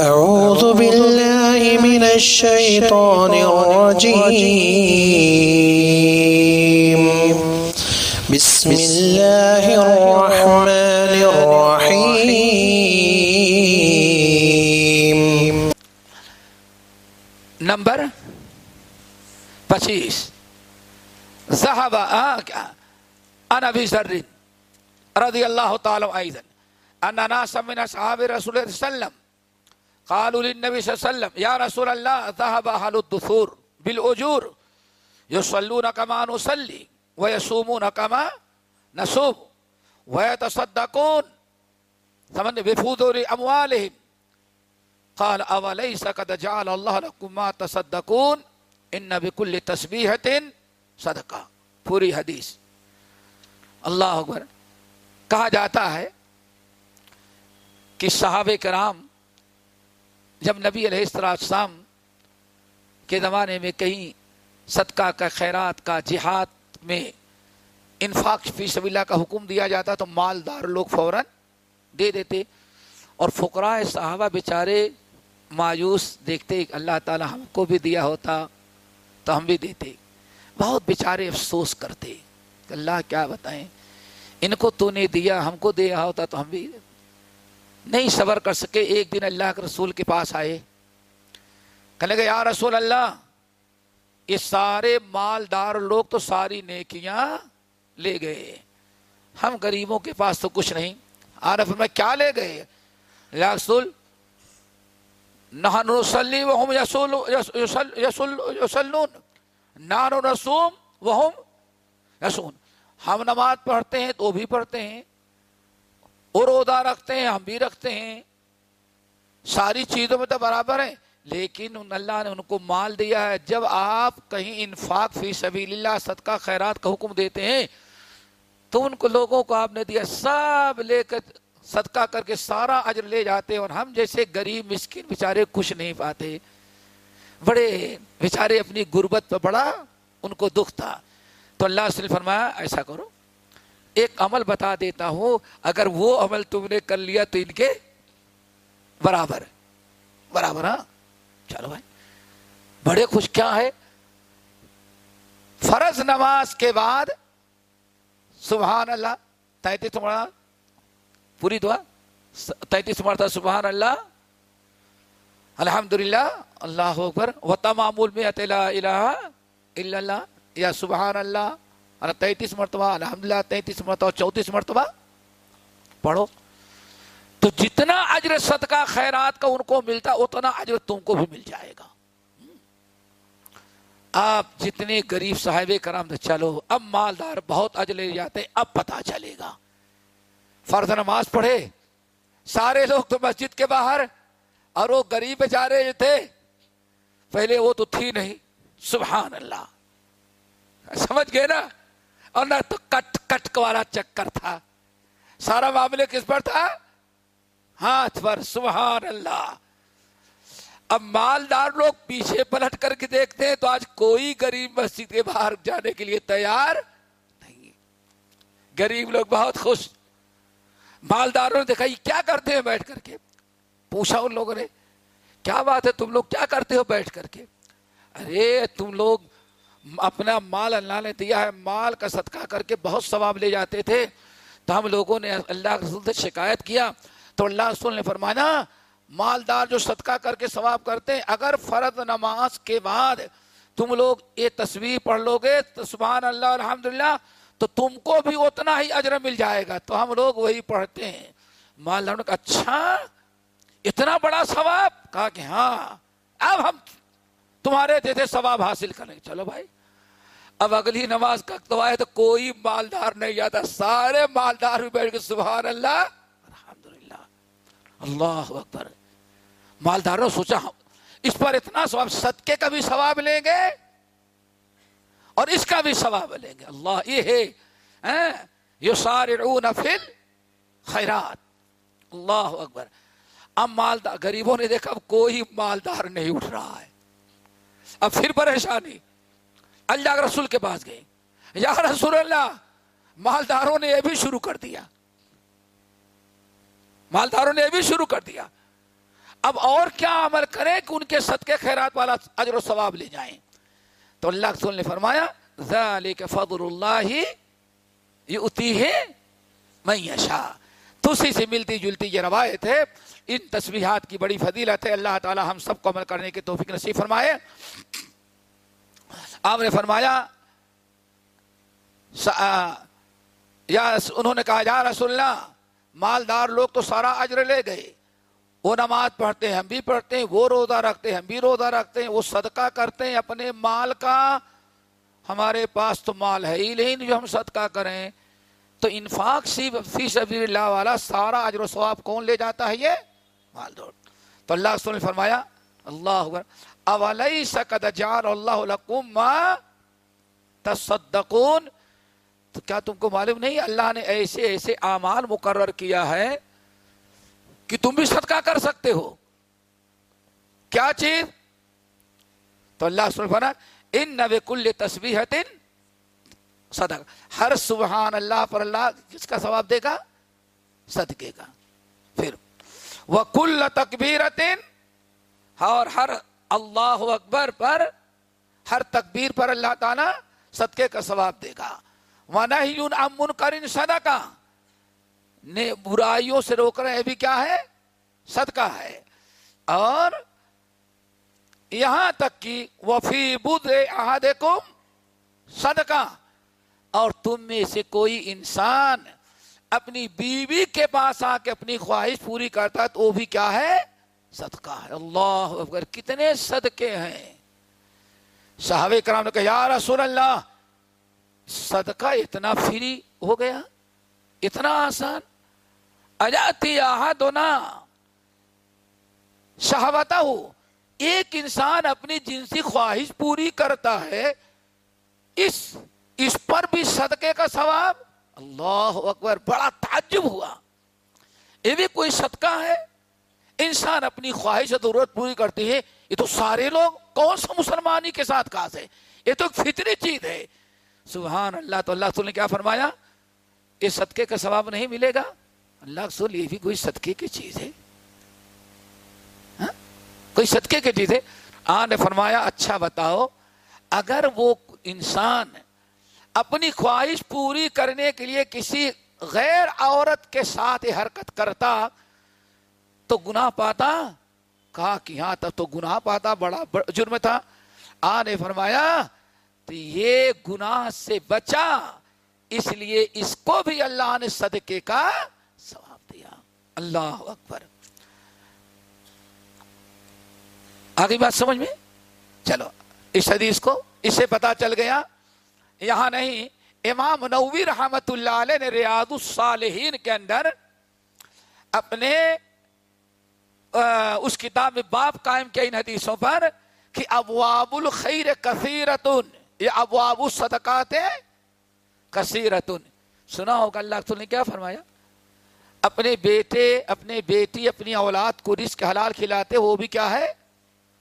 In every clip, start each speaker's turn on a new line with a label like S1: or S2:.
S1: أعوذ بالله من الشيطان الرجيم. بسم الله الرحمن الرحيم.
S2: نمبر پچیس. ذهب انا ابي رضي الله تعالى ايضا ان ناس من اصحاب رسول الله صلى الله عليه وسلم قالوا للنبي صلى الله عليه وسلم، يا رسول الله، ذهب اهل الدثور بالاجور يصلون كما نصلي، ويصومون كما نصوم، ويتصدقون ثمن بفضول اموالهم قال اوليس قد جعل الله لكم ما تصدقون؟ ان بكل تسبيحه صدقه پوری حدیث۔ اللہ اکبر، کہا جاتا ہے کہ صحابہ کرام جب نبی علیہ السلام کے زمانے میں کہیں صدقہ کا، خیرات کا، جہاد میں انفاق فی سبیل اللہ کا حکم دیا جاتا تو مالدار لوگ فوراً دے دیتے اور فقراء صحابہ بیچارے مایوس دیکھتے اللہ تعالی ہم کو بھی دیا ہوتا تو ہم بھی دیتے۔ بہت بیچارے افسوس کرتے کہ اللہ کیا بتائیں، ان کو تو نے دیا، ہم کو دیا ہوتا تو ہم بھی نہیں صبر کر سکے، ایک دن اللہ کے رسول کے پاس آئے۔ کہنے لگے، یا رسول اللہ، یہ سارے مالدار لوگ تو ساری نیکیاں لے گئے۔ ہم غریبوں کے پاس تو کچھ نہیں۔ عارف میں کیا لے گئے؟ یا رسول، نحن یسول یسلون۔ نان رسوم وهم یسون۔ ہم نماز پڑھتے ہیں تو بھی پڑھتے ہیں۔ اور روزہ رکھتے ہیں، ہم بھی رکھتے ہیں۔ ساری چیزوں میں تو برابر ہیں، لیکن ان اللہ نے ان کو مال دیا ہے۔ جب آپ کہیں انفاق فی سبیل اللہ، صدقہ خیرات کا حکم دیتے ہیں، تو ان کو لوگوں کو آپ نے دیا سب لے کر صدقہ کر کے سارا اجر لے جاتے اور ہم جیسے غریب، مسکین بیچارے کچھ نہیں پاتے۔ بڑے بیچارے اپنی غربت پہ بڑا ان کو دکھ تھا۔ تو اللہ سے فرمایا، ایسا کرو۔ ایک عمل بتا دیتا ہوں، اگر وہ عمل تم نے کر لیا تو ان کے برابر برابر ہاں؟ چلو بھائی۔ بڑے خوش کیا ہے؟ فرض نماز کے بعد، سبحان اللہ، تینتیس مرتبہ پوری دعا؟ تینتیس مرتبہ سبحان اللہ۔ الحمد للہ اللہ اکبر۔ و تمام لا الہ الا اللہ یا سبحان اللہ۔ اور تینتیس مرتبہ الحمد للہ تینتیس مرتبہ چونتیس مرتبہ پڑھو تو جتنا اجر صدقہ خیرات کا ان کو ملتا اتنا اجر تم کو بھی مل جائے گا آپ جتنے غریب صاحب کرام تو چلو اب مالدار بہت اجر لے جاتے اب پتا چلے گا فرض نماز پڑھے سارے لوگ تو مسجد کے باہر اور وہ غریب جا رہے تھے پہلے وہ تو تھی نہیں سبحان اللہ سمجھ گئے نا اور نہ تو کٹ کٹ والا چکر تھا۔ سارا معاملے کس پر تھا؟ ہاتھ پر، سبحان اللہ۔ اب مالدار لوگ پیچھے پلٹ کر کے دیکھتے ہیں تو آج کوئی غریب مسجد کے باہر جانے کے لیے تیار نہیں غریب لوگ بہت خوش۔ مالداروں نے دیکھا، یہ کیا کرتے ہیں بیٹھ کر کے؟ پوچھا ان لوگوں نے، کیا بات ہے؟ تم لوگ کیا کرتے ہو بیٹھ کر کے؟ ارے، تم لوگ اپنا مال اللہ نے دیا ہے، مال کا صدقہ کر کے بہت ثواب لے جاتے تھے۔ تو ہم لوگوں نے اللہ کے رسول سے شکایت کیا۔ تو اللہ رسول نے فرمایا، مالدار جو صدقہ کر کے ثواب کرتے ہیں، اگر فرض نماز کے بعد تم لوگ یہ تصویر پڑھ لو گے سبحان اللہ الحمد تو تم کو بھی اتنا ہی اجر مل جائے گا۔ تو ہم لوگ وہی پڑھتے ہیں۔ مالدار نے کہا اچھا اتنا بڑا ثواب؟ کہا کہ ہاں اب ہم تمہارے جیسے ثواب حاصل کریں۔ چلو بھائی، اب اگلی نماز کا تو آئے تو کوئی مالدار نہیں جاتا سارے مالدار بھی بیٹھ کے سبحان اللہ۔ الحمدللہ۔ اللہ اکبر۔ مالداروں، سوچا اس پر اتنا ثواب، صدقے کا بھی ثواب لیں گے اور اس کا بھی ثواب لیں گے۔ اللہ، یہ ہے ہاں، یہ سارے فل خیرات اللہ اکبر۔ اب مالدار، غریبوں نے دیکھا، اب کوئی مالدار نہیں اٹھ رہا ہے۔ اب پھر پریشانی۔ اللہ کے رسول کے پاس گئے۔ یا رسول اللہ، مالداروں نے یہ بھی شروع کر دیا۔ مالداروں نے یہ بھی شروع کر دیا۔ اب اور کیا عمل کریں کہ ان کے صدقے خیرات والا اجر و ثواب لے جائیں۔ تو اللہ رسول نے فرمایا، ذالک فضل اللہ یؤتی ہے میں یشا تو اسی سے ملتی جلتی یہ روایت ہے۔ ان تسبیحات کی بڑی فضیلت ہے۔ اللہ تعالی ہم سب کو عمل کرنے کی توفیق نصیب فرمائے۔ آپ نے فرمایا یا انہوں نے کہا، یا رسول اللہ، مالدار لوگ تو سارا اجر لے گئے۔ وہ نماز پڑھتے ہیں، ہم بھی پڑھتے ہیں، وہ روزہ رکھتے ہیں، ہم بھی روزہ رکھتے ہیں، وہ صدقہ کرتے ہیں۔ اپنے مال کا ہمارے پاس تو مال ہے ہی نہیں جو ہم صدقہ کریں۔ تو انفاق سی فی سبیل اللہ والا سارا اجر و ثواب کون لے جاتا ہے یہ؟ مال دوڑ۔ تو اللہ رسول نے فرمایا، اللہ اکبر اولیس قد جعل اللہ لکم ما تصدقون۔ تو کیا تم کو معلوم نہیں؟ اللہ نے ایسے ایسے اعمال مقرر کیا ہے کہ تم بھی صدقہ کر سکتے ہو۔ کیا چیز؟ تو اللہ سبحانہ ان نب کل تصویحت صدق ہر سبحان اللہ پر اللہ کس کا ثواب دے گا؟ صدقے کا۔ پھر وہ کل تکبیرت اور ہر اللہ اکبر پر، ہر تکبیر پر اللہ تعالیٰ صدقے کا ثواب دے گا۔ وَنَهْيٌ عَن مُنْكَرٍ صَدَقَةً۔ نے برائیوں سے روک رہے بھی کیا ہے؟ صدقہ ہے۔ اور یہاں تک کہ وفی بدھ احدکم صدقہ اور تم میں سے کوئی انسان اپنی بیوی کے پاس آ کے اپنی خواہش پوری کرتا ہے تو وہ بھی کیا ہے؟ صدقہ ہے۔ اللہ اکبر، کتنے صدقے ہیں۔ صحابہ کرام نے کہا، یا رسول اللہ، صدقہ اتنا فری ہو گیا؟ اتنا آسان؟ اجاتی احدنا۔ شہوتا ہو ایک انسان اپنی جنسی خواہش پوری کرتا ہے، اس اس پر بھی صدقے کا ثواب؟ اللہ اکبر، بڑا تعجب ہوا۔ یہ بھی کوئی صدقہ ہے؟ انسان اپنی خواہش ضرورت پوری کرتی ہے، یہ تو سارے لوگ، کون سا مسلمانی کے ساتھ کاس ہے؟ یہ تو ایک فطری چیز ہے۔ سبحان اللہ، تو اللہ رسول نے کیا فرمایا؟ یہ صدقے کا ثواب نہیں ملے گا؟ اللہ رسول، یہ بھی کوئی صدقے کی چیز ہے؟ ہاں؟ کوئی صدقے کی چیز ہے؟ آ نے فرمایا اچھا بتاؤ، اگر وہ انسان اپنی خواہش پوری کرنے کے لیے کسی غیر عورت کے ساتھ حرکت کرتا تو گناہ پاتا؟ کہا کہ ہاں تب تو گناہ پاتا، بڑا بڑا جرم تھا۔ آ نے فرمایا، تو یہ گناہ سے بچا، اس لیے اس کو بھی اللہ نے صدقے کا ثواب دیا۔ اللہ اکبر۔ آگے بات سمجھ میں؟ چلو، اس حدیث کو، اس سے پتا چل گیا۔ یہاں نہیں، امام نووی رحمت اللہ علیہ نے ریاض الصالحین کے اندر اپنے اس کتاب میں باب قائم کیا ان حدیثوں پر کہ ابواب الخیر کثیرتن، یہ ابواب الصدقات کثیرتن۔ سنا ہوگا اللہ رسول نے کیا فرمایا؟ اپنے بیٹے، اپنے بیٹی، اپنی اولاد کو رزق حلال کھلاتے، وہ بھی کیا ہے؟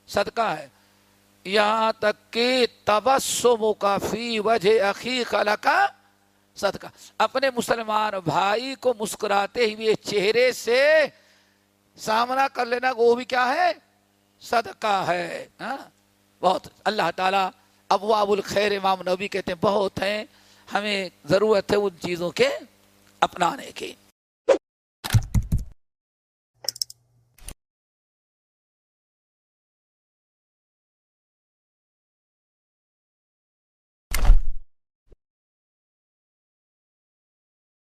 S2: صدقہ ہے۔ یہاں تک کہ تبسم کا فی وجہ عقی کا صدقہ۔ اپنے مسلمان بھائی کو مسکراتے ہوئے چہرے سے سامنا کر لینا وہ بھی کیا ہے؟ صدقہ ہے ہاں؟ بہت۔ اللہ تعالیٰ ابواب الخیر امام نبی کہتے ہیں، بہت ہیں۔ ہمیں ضرورت ہے ان چیزوں کے اپنانے کی۔